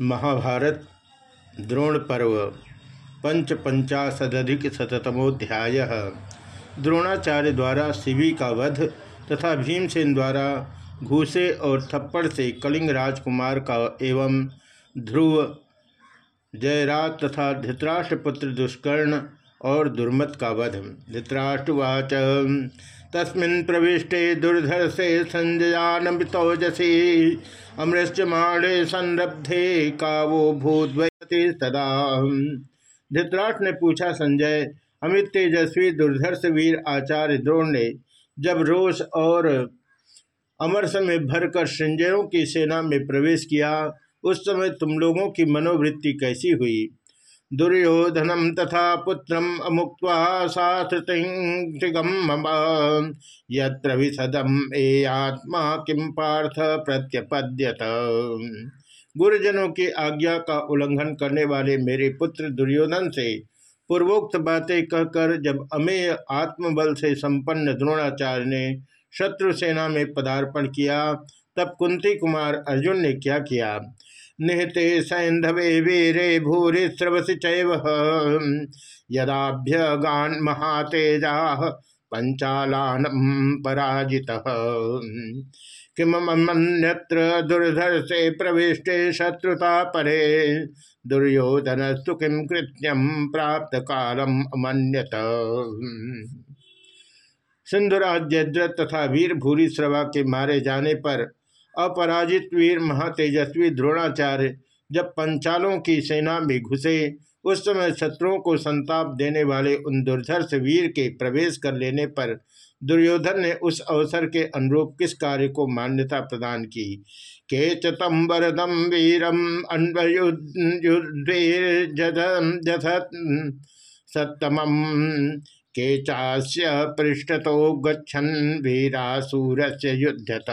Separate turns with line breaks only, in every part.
महाभारत, द्रोण पर्व पंच पंचाशदिक शतमोध्याय द्रोणाचार्य द्वारा शिवी का वध तथा भीमसेन द्वारा घूसे और थप्पड़ से कलिंग राजकुमार का एवं ध्रुव, जयराज तथा धृतराष्ट्रपुत्र दुष्कर्ण और दुर्मत का वध। धृतराष्ट्रवाच। तस्मिन् प्रविष्टे दुर्धर से संजयानबितौजसी अमृष्यमाणे संरब्धे का वो भूद्वती सदा। धृतराष्ट्र ने पूछा संजय, अमित तेजस्वी दुर्धर्ष वीर आचार्य द्रोण ने जब रोष और अमरस में भरकर संजयों की सेना में प्रवेश किया, उस समय तुम लोगों की मनोवृत्ति कैसी हुई? दुर्योधनम तथा पुत्रम साथृतिगम यत्र विशदम ए आत्मा किम पार्थ प्रत्यपद्यत। गुरुजनों की आज्ञा का उल्लंघन करने वाले मेरे पुत्र दुर्योधन से पूर्वोक्त बातें कहकर जब अमेय आत्मबल से संपन्न द्रोणाचार्य ने शत्रु सेना में पदार्पण किया, तब कुंती कुमार अर्जुन ने क्या किया? निहते सैंधवे वीरे भूरि स्रवसी चैव। यदाभ्यगान महातेजा पंचालान पराजित। किमन्यत्र दुर्धर से प्रविष्टे शत्रुता परे। दुर्योधन किम कृत्यम प्राप्त कालम अमन्यत। सिंधुराज तथा वीर भूरी श्रवा के मारे जाने पर अपराजित वीर महातेजस्वी द्रोणाचार्य जब पंचालों की सेना में घुसे, उस समय शत्रुओं को संताप देने वाले उन दुर्धर्ष वीर के प्रवेश कर लेने पर दुर्योधन ने उस अवसर के अनुरूप किस कार्य को मान्यता प्रदान की? के चतम वरदम वीरम सत्तम के चास्य पृष्ठतो गच्छन वीरासूर से युद्धत।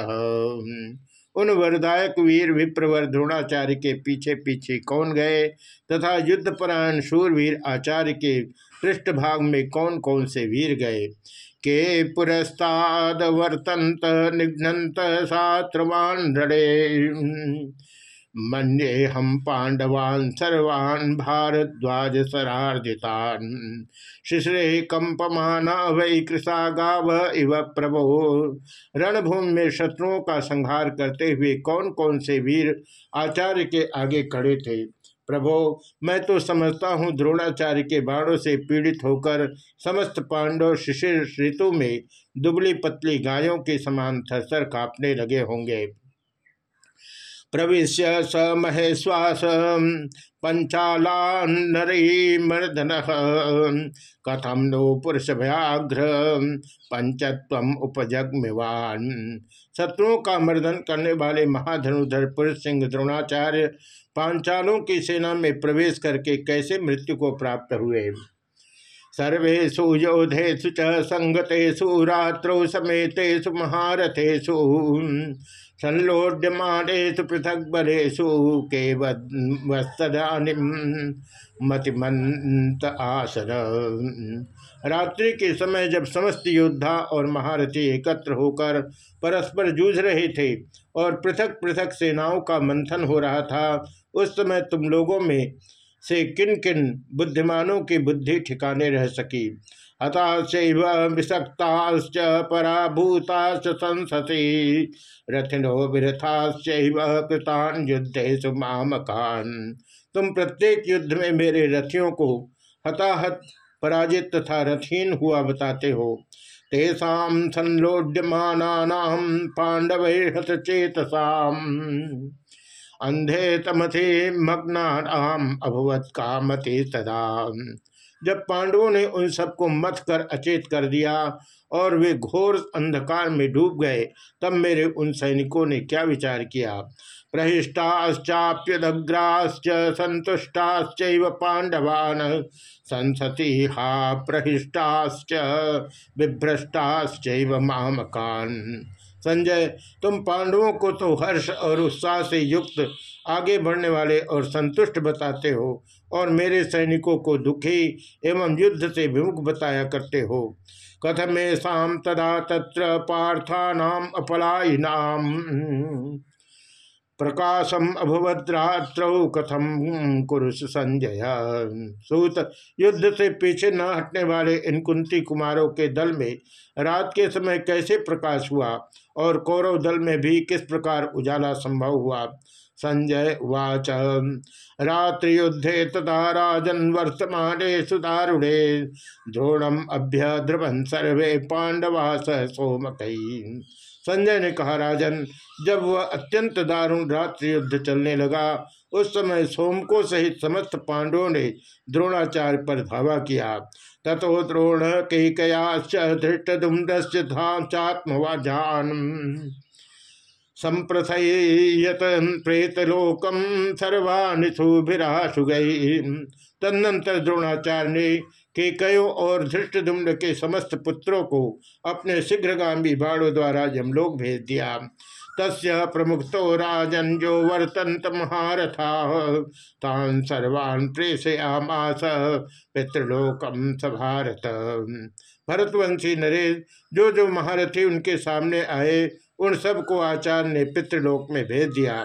उन वरदायक वीर विप्रवर द्रोणाचार्य के पीछे पीछे कौन गए? तथा युद्धपरायण शूरवीर आचार्य के पृष्ठभाग में कौन कौन से वीर गए? के पुरस्ताद वर्तंत निघ्नंत सात्रवान रणे मन्ये हम पांडवान सर्वान् भारद्वाज सरार्जितान शिश्रे कंपमाना वै कृषा गाव इव प्रभो। रणभूमि में शत्रुओं का संहार करते हुए कौन कौन से वीर आचार्य के आगे खड़े थे? प्रभो, मैं तो समझता हूँ द्रोणाचार्य के बाणों से पीड़ित होकर समस्त पांडव शिशिर ऋतु में दुबली पतली गायों के समान थरथर कांपने लगे होंगे। प्रवेश स महेश्वास पंचालानरी मर्दन कथम नो पुरुष व्याघ्र पंचत्व उपजगमिवान। शत्रुओं का मर्दन करने वाले महाधनुधर पुरुष सिंह द्रोणाचार्य पांचालों की सेना में प्रवेश करके कैसे मृत्यु को प्राप्त हुए? सर्वेशु योधेशु च संगतेषु, रात्रौ समेतेषु, महारथेषु। संलोड्यमानेषु पृथक बलेषु के मतिमंत आसन रात्रि के समय जब समस्त योद्धा और महारथी एकत्र होकर परस्पर जूझ रहे थे और पृथक पृथक सेनाओं का मंथन हो रहा था, उस समय तुम लोगों में से किन किन बुद्धिमानों की बुद्धि ठिकाने रह सकी? हताशैव विषक्ताश्च पराभूताश्च संसति। रथिनो विरथाश्चैव कृतान मामकान। तुम प्रत्येक युद्ध में मेरे रथियों को हताहत, पराजित तथा रथहीन हुआ बताते हो। तेषा संलोड्यमानानाम पांडव हतचेतसाम अंधे तमथे मग्नाम अभवत कामते तदा जब पांडवों ने उन सबको मथ कर अचेत कर दिया और वे घोर अंधकार में डूब गए, तब मेरे उन सैनिकों ने क्या विचार किया? प्रहिष्टाश्चाप्यदग्राश्च संतुष्टाश्च पांडवान। संसति हा प्रहिष्टाश्च विभ्रष्टाश्च मामकान। संजय, तुम पांडवों को तो हर्ष और उत्साह से युक्त, आगे बढ़ने वाले और संतुष्ट बताते हो। और मेरे सैनिकों को दुखी एवं युद्ध से विमुख बताया करते हो। कथमेशा तदा तत्र पार्थानाम अपलायिनाम। प्रकाशम अभवद्रात्रौ कथम कुरुष संजय। सूत, युद्ध से पीछे न हटने वाले इन कुंती कुमारों के दल में रात के समय कैसे प्रकाश हुआ और कौरव दल में भी किस प्रकार उजाला संभव हुआ? संजय उवाच। रात्रि युद्धे तथा राजन वर्तमाने सुदारुणे द्रोणम अभ्य ध्रुवन सर्वे पांडवा सह सोमकई संजय ने कहा, राजन, जब वह अत्यंत दारुण रात्रि युद्ध चलने लगा, उस समय सोमको सहित समस्त पांडवों ने द्रोणाचार्य पर धावा किया। तथो द्रोण के कयाश्च धृष्ट दुम्रस्य धाम चात्म चात्मवाजान। संप्रथयत प्रेतलोकम सर्वानिशुभिराशु गई तदनंतर द्रोणाचार्य ने के कयो और धृष्टुम्न के समस्त पुत्रों को अपने शीघ्रगामी बाणों द्वारा यमलोक भेज दिया। तस्य प्रमुखतो राजन जो वर्तंत महारथा, तान सर्वान् प्रेषयामास पितृलोकम सभारत। भरतवंशी नरेश जो जो महारथी उनके सामने आए उन सबको आचार्य ने पितृलोक में भेज दिया।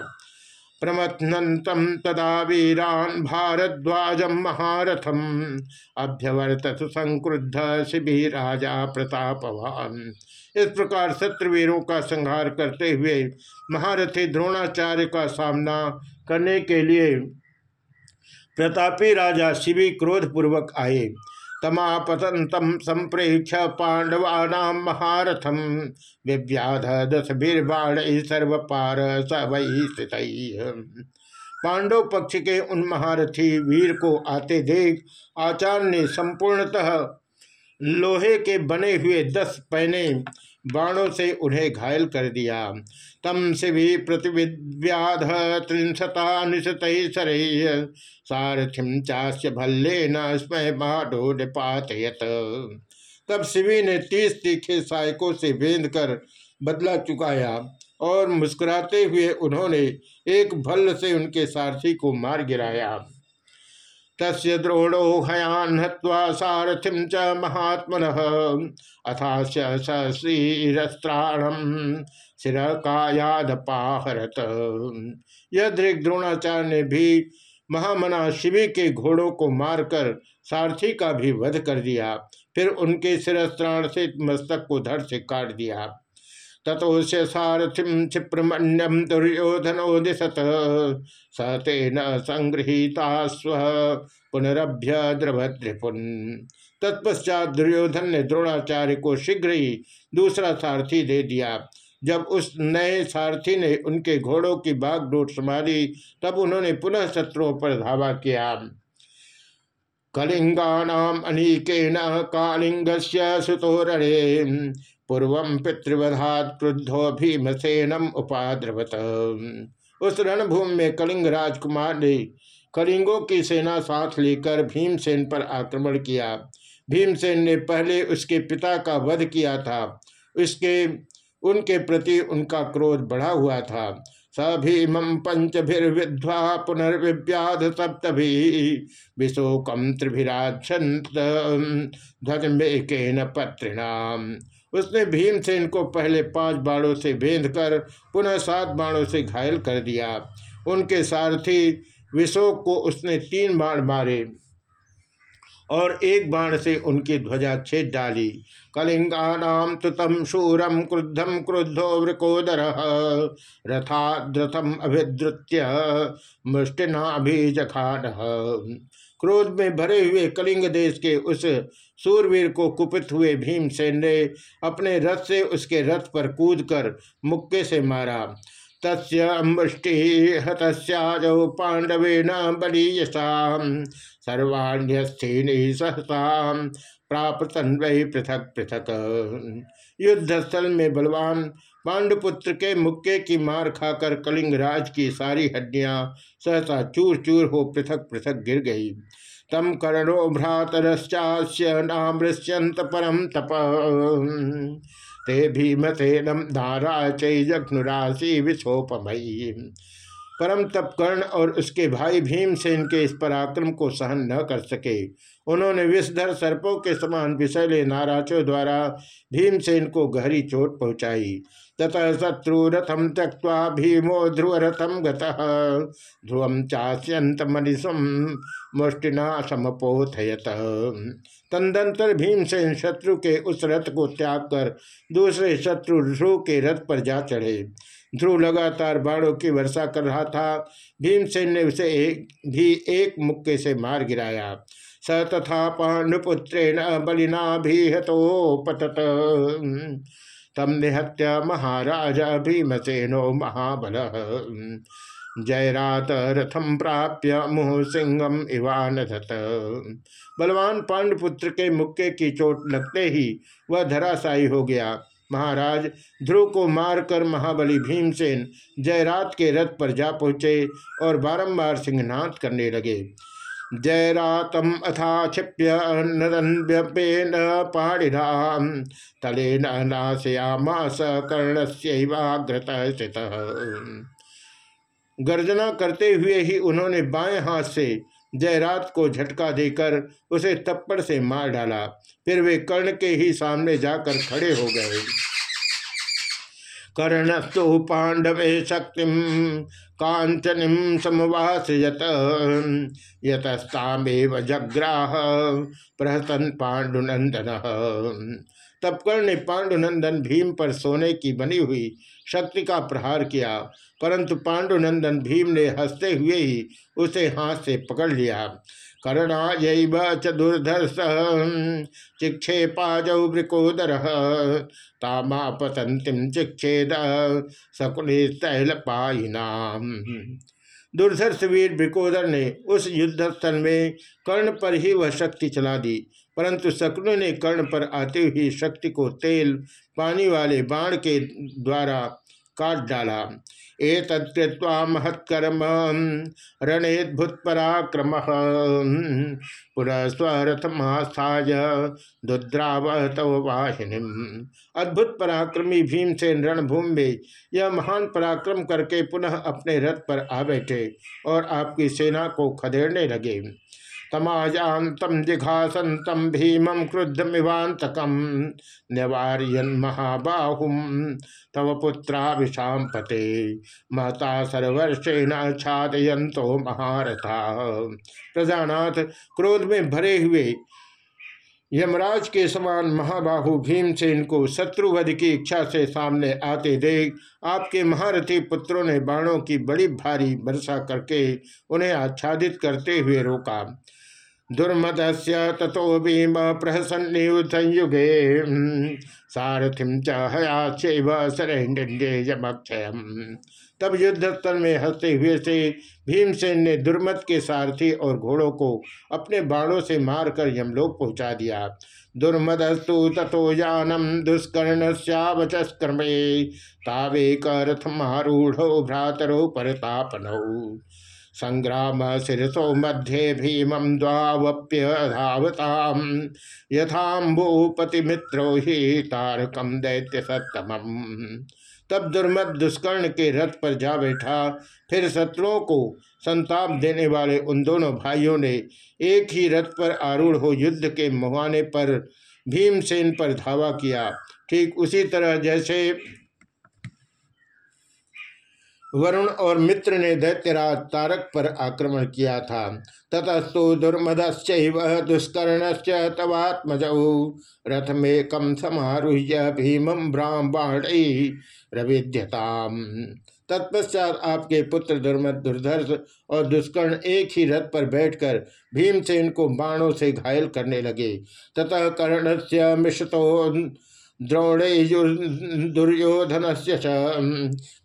प्रमथनतम तदा वीरान भारद्वाजम महारथम। अभ्यवर्त संक्रुद्ध शिवि राजा प्रतापवान। इस प्रकार शत्रुवीरों का संहार करते हुए महारथी द्रोणाचार्य का सामना करने के लिए प्रतापी राजा शिवी क्रोधपूर्वक आए। तमापतंतम संप्रेक्ष पांडवा महारथम विव्याध दस बीरबाण सर्वपार सवई स्थित। पांडव पक्ष के उन महारथी वीर को आते देख आचार्य ने संपूर्णतः लोहे के बने हुए दस पैने बाणों से उन्हें घायल कर दिया। तम भी प्रतिविद्याध त्रिशता निशत सारथिम चास्य भल्ले न स्मय बाढ़ो निपातयत। तब शिवी ने तीस तीखे सहायकों से बेंध कर बदला चुकाया और मुस्कुराते हुए उन्होंने एक भल्ल से उनके सारथी को मार गिराया। तस्य द्रोणो हयान हवा सारथिम च महात्मन। अथाश्य श्रीरस्त्राणम शिर कायादपाहरत यह दृग द्रोणाचार्य ने भी महामना शिवी के घोड़ों को मारकर सारथी का भी वध कर दिया। फिर उनके शिरस्त्राण से मस्तक को धड़ से काट दिया। तथोश्य सारथिम क्षिप्रमण्यम दुर्योधनो दिशत स तेन संगृहीता स्व पुनरभ्य द्रभद्रिपुन तत्पश्चात दुर्योधन ने द्रोणाचार्य को शीघ्र ही दूसरा सारथी दे दिया। जब उस नए सारथी ने उनके घोड़ों की बागडोर संभाली तब उन्होंने पुनः शत्रुओं पर धावा किया। कलिंगानाम अनीकेन कालिंग से सुतोरणे। पूर्व पितृवधात क्रुद्धो भीमसेनम उपाद्रवत। उस रणभूमि में कलिंग राजकुमार ने कलिंगों की सेना साथ लेकर भीमसेन पर आक्रमण किया। भीमसेन ने पहले उसके पिता का वध किया था। उसके, उनके प्रति उनका क्रोध बढ़ा हुआ था। सभीमं पंचभिर्विध्वा पुनर्विव्याध सप्तभी। विशोकम त्रिभिराछंत ध्वज में पत्रिणाम। उसने भीम भीमसेन को पहले पाँच बाणों से बेंध कर पुनः सात बाणों से घायल कर दिया। उनके सारथी विशोक को उसने तीन बाण मारे। और एक बाण से उनकी ध्वजा छेद डाली। कलिंगानाम तुतम शूरम क्रुद्धम क्रुद्धो वृकोदर रथाद्रथम अभिद्रुत्य मुष्टिनाभिजखान क्रोध में भरे हुए कलिंग देश के उस सूरवीर को कुपित हुए भीमसेन ने अपने रथ से उसके रथ पर कूद कर मुक्के से मारा। तस्मुष्टि हतस्याजौ न बलीयसा सर्वाण्यस्थीनि सहसा प्राप्त वही पृथक पृथक। युद्धस्थल में बलवान पांडुपुत्र के मुक्के की मार खाकर कलिंगराज की सारी हड्डियाँ सहसा चूर चूर हो पृथक पृथक गिर गई। तम कर्णो भ्रातरश्चास्य नामृष्यंत परम तप। ते भीमसेनम धारा चैजघ्नुराशि विशोपमयी परम तप कर्ण और उसके भाई भीमसेन के इस पराक्रम को सहन न कर सके। उन्होंने विषधर सर्पों के समान विषैले नाराचों द्वारा भीमसेन को गहरी चोट पहुंचाई। ततः शत्रुरथम त्यक्वा भीमो ध्रुव रथम ध्रुवम चास्यंत मनीषम मुष्टिना समपोथयत। तदंतर भीमसेन शत्रु के उस रथ को त्याग कर दूसरे शत्रु ध्रुव के रथ पर जा चढ़े। ध्रुव लगातार बाणों की वर्षा कर रहा था। भीमसेन ने उसे एक भी एक मुक्के से मार गिराया। तथा पांडुपुत्रेण बलिना भी पतत। तम निहत्य महाराज भीमसेनो महाबल। जयरात रथम प्राप्य मुह सिंहम इवान बलवान पांडपुत्र के मुक्के की चोट लगते ही वह धराशायी हो गया। महाराज ध्रुव को मारकर महाबली भीमसेन जयरात के रथ पर जा पहुँचे और बारंबार सिंहनाथ करने लगे। जयरातम अथा क्षिप्य नदन पाणिना तले नाशयामास कर्ण से स्थित गर्जना करते हुए ही उन्होंने बाएँ हाथ से जयरात को झटका देकर उसे थप्पड़ से मार डाला। फिर वे कर्ण के ही सामने जाकर खड़े हो गए। कर्णस्तु पांडवे शक्ति कांचनिम समवासयत। यतस्तामेव जग्राह प्रहसन पांडुनंदन तब कर्ण ने पांडुनंदन भीम पर सोने की बनी हुई शक्ति का प्रहार किया, परंतु पांडुनंदन भीम ने हँसते हुए ही उसे हाथ से पकड़ लिया। कर्णा च दुर्धर्ष। चिक्षेपाजौ वृकोदर। तामा पतंतिम चिक्षेद सकुले तैल पाइनाम दुर्धर्ष वीर वृकोदर ने उस युद्ध स्थल में कर्ण पर ही वह शक्ति चला दी परंतु शकुन ने कर्ण पर आते हुई शक्ति को तेल पानी वाले बाण के द्वारा काट डाला। एतत्वा महत्कर्म रणेद्भुत पराक्रम पुनः स्वरथमास्थाय दुद्रावतव वाहिनी। अद्भुत पराक्रमी भीमसेन रणभूमि में यह महान पराक्रम करके पुनः अपने रथ पर आ बैठे और आपकी सेना को खदेड़ने लगे। तमाजातम जिघासतम भीमं क्रुद्धमिवांतकम निवार्यन महाबाहुम तव पुत्राभिषाम पते। महता सर्वर्षेण छादयंतो महारथा। प्रजानाथ, क्रोध में भरे हुए यमराज के समान महाबाहु भीमसेन को शत्रुवध की इच्छा से सामने आते देख, आपके महारथी पुत्रों ने बाणों की बड़ी भारी वर्षा करके उन्हें आच्छादित करते हुए रोका। दुर्मद से तथो भीम प्रहसन्युगे सारथिम चयाक्षय तब युद्ध स्थल में हँसते हुए से भीमसेन ने दुर्मत के सारथी और घोड़ों को अपने बाणों से मारकर यमलोक पहुँचा दिया। दुर्मदस्तु तथो जानम दुष्कर्ण श्यावचस्क्रमे तावे करथमारूढ़ भ्रातरो परतापनौ। संग्राम शिरसो मध्ये भीमं यथाम्बूपति मित्रो ही तारकम दैत्य सत्तम तब दुर्मद दुष्कर्ण के रथ पर जा बैठा। फिर शत्रुओं को संताप देने वाले उन दोनों भाइयों ने एक ही रथ पर आरूढ़ हो युद्ध के मुहाने पर भीमसेन पर धावा किया। ठीक उसी तरह जैसे वरुण और मित्र ने दैत्यराज तारक पर आक्रमण किया था। ततस्तु दुर्मदश्च दुष्कर्ण तवात्मज। रथ में कम समारूह्य भीमं ब्राह्मण रविध्यताम तत्पश्चात आपके पुत्र दुर्मद, दुर्धर्ष और दुष्कर्ण एक ही रथ पर बैठकर भीमसेन को बाणों से घायल करने लगे। ततः कर्ण से मिश्रतो द्रोणे दुर्योधन से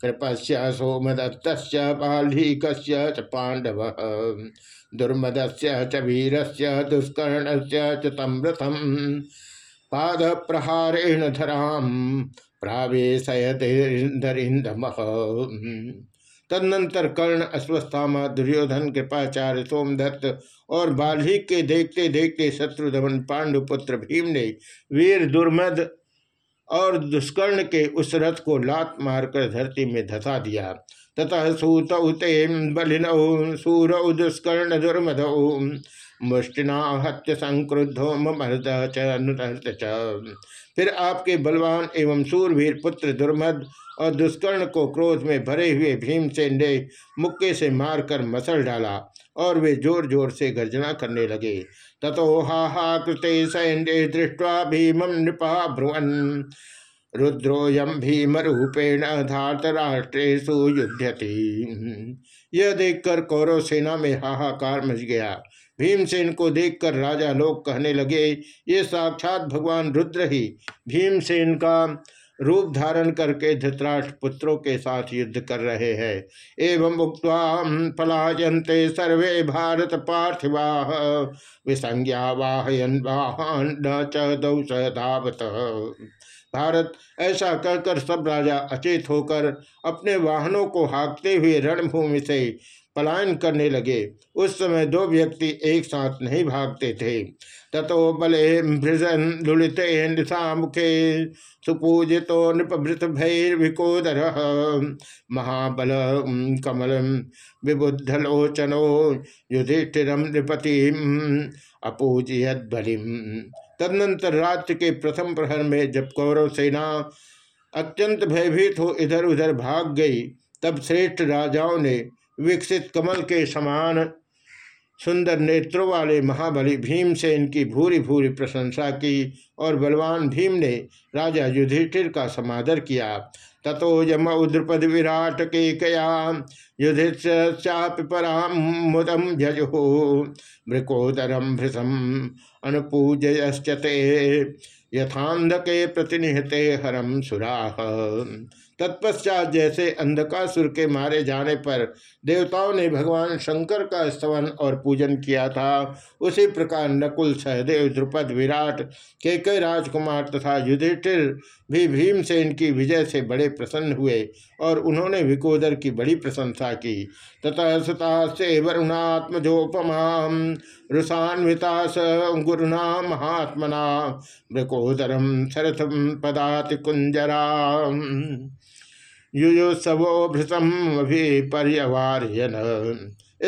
कृपस्य सोमदत्त बाल्क पांडव दुर्मद से वीर से दुष्कर्ण से तमृतम। पाद प्रहारेण धराम प्रावेशयधरिंदम तदनंतर कर्ण, अश्वस्थामा, दुर्योधन, कृपाचार्य, सोमदत्त और बाल्हिक के देखते देखते शत्रुधन पांडुपुत्र भीम ने वीर दुर्मद और दुष्कर्ण के उस रथ को लात मारकर धरती में धसा दिया। ततः सूतौ ते बलिनौ, सूरौ दुष्कर्ण दुर्मदौ। मुष्टिना हत्य संक्रुद्धो मर्द च फिर आपके बलवान एवं सूरवीर पुत्र दुर्मद और दुष्कर्ण को क्रोध में भरे हुए भीमसेन ने मुक्के से मारकर मसल डाला। और वे ज़ोर ज़ोर से गर्जना करने लगे। ततो हा कृते सैन्य दृष्टवा भीमं नृपा ब्रुवन रुद्रोयम भीम रूपेण धातराष्ट्रेशु युद्धति यह देखकर कौरव सेना में हाहाकार मच गया। भीमसेन को देखकर राजा लोग कहने लगे, ये साक्षात भगवान रुद्र ही। भीमसेन का रूप धारण करके धृतराष्ट्र पुत्रों के साथ युद्ध कर रहे हैं। एवं उक्त पलायनते सर्वे भारत पार्थिवा, विसंज्ञा वाहयन वाहन च धावत भारत, ऐसा कहकर सब राजा अचेत होकर अपने वाहनों को हाँकते हुए रणभूमि से पलायन करने लगे। उस समय दो व्यक्ति एक साथ नहीं भागते थे। ततो बले भृजन लुलित मुखे सुपूजितो नृपभृत भैर्विकोदर महाबल कमल विबुद्धलोचनो युधिष्ठिर नृपति अपूजयत बलिम तदनंतर रात्र के प्रथम प्रहर में जब कौरव सेना अत्यंत भयभीत हो इधर उधर भाग गई, तब श्रेष्ठ राजाओं ने विकसित कमल के समान सुंदर नेत्रों वाले महाबली भीम से इनकी भूरी भूरी प्रशंसा की और बलवान भीम ने राजा युधिष्ठिर का समादर किया। ततो यम उद्रपद विराट के कया युधिष्ठिर पराम मुदम मृकोदरम भृशम अनुपूजयश्चते यथांधके प्रतिनिहते हरम सुराह तत्पश्चात जैसे अंधकासुर के मारे जाने पर देवताओं ने भगवान शंकर का स्तवन और पूजन किया था। उसी प्रकार नकुल, सहदेव, द्रुपद, विराट के कई राजकुमार तथा युधिष्ठिर भी भीमसेन की विजय से बड़े प्रसन्न हुए और उन्होंने विकोदर की बड़ी प्रशंसा की। तथा सुता से वरुणात्मजोपमा रुषान्विता स गुरुना महात्मना मृकोदरम शरथम पदाति कुंजरा युयोत्सवो अभी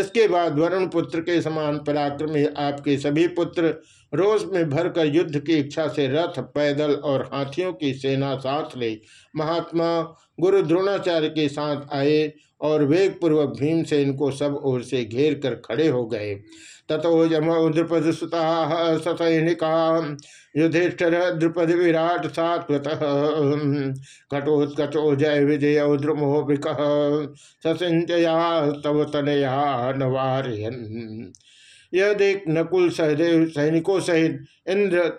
इसके बाद वरुण पुत्र के समान पराक्रमी आपके सभी पुत्र रोज में भरकर युद्ध की इच्छा से रथ, पैदल और हाथियों की सेना साथ ले। महात्मा गुरु द्रोणाचार्य के साथ आए। और वेग पूर्वक भीम से इनको सब ओर से घेर कर खड़े हो गए। तथो यम द्रुपद सुता ससैनिका, युधिष्ठर द्रुपद विराट सात्वत। कटोत्कचो जय विजय द्रुमो वृक ससिंचया तव तनया नवार्यन। यह देख नकुल सहदेव सैनिकों सहित इंद्र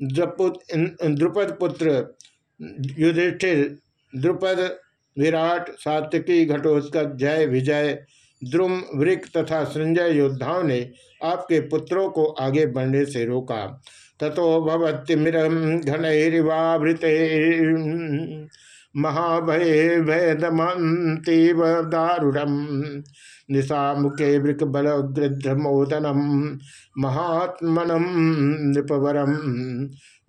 द्रुपद पुत्र युधिष्ठिर द्रुपद विराट सात्विकी घटोत्कच जय विजय। द्रुम वृक तथा संजय योद्धाओं ने आपके पुत्रों को आगे बढ़ने से रोका। ततो भवतिमिरम घनैरिवावृते महाभय भयदमतीव दारुणम निशा मुखे वृक बल गृद्ध मोदनम महात्मनम नृपवरम।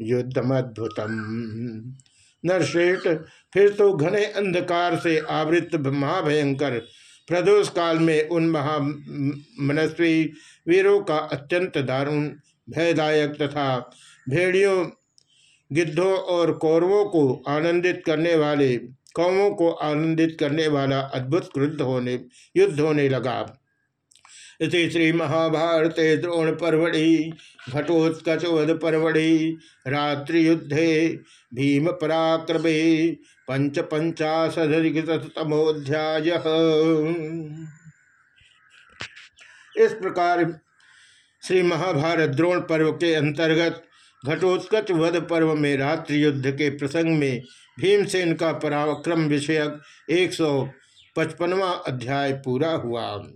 युद्धमद्भुतम। नरश्रेष्ठ फिर तो घने अंधकार से आवृत महाभयंकर प्रदोष काल में उन महामनस्वी वीरों का अत्यंत दारुण, भयदायक तथा भेड़ियों, गिद्धों और कौरवों को आनंदित करने वाले, कौमों को आनंदित करने वाला अद्भुत क्रुद्ध होने, युद्ध होने लगा। इति श्री महाभारते द्रोण परवड़ी घटोत्कचवध रात्रि युद्धे भीम पराक्रमे पंच पंचाशदधिकतमोध्याय इस प्रकार श्री महाभारत द्रोण पर्व के अंतर्गत घटोत्कच वध पर्व में रात्रि युद्ध के प्रसंग में भीमसेन का पराक्रम विषयक एक सौ पचपनवा अध्याय पूरा हुआ।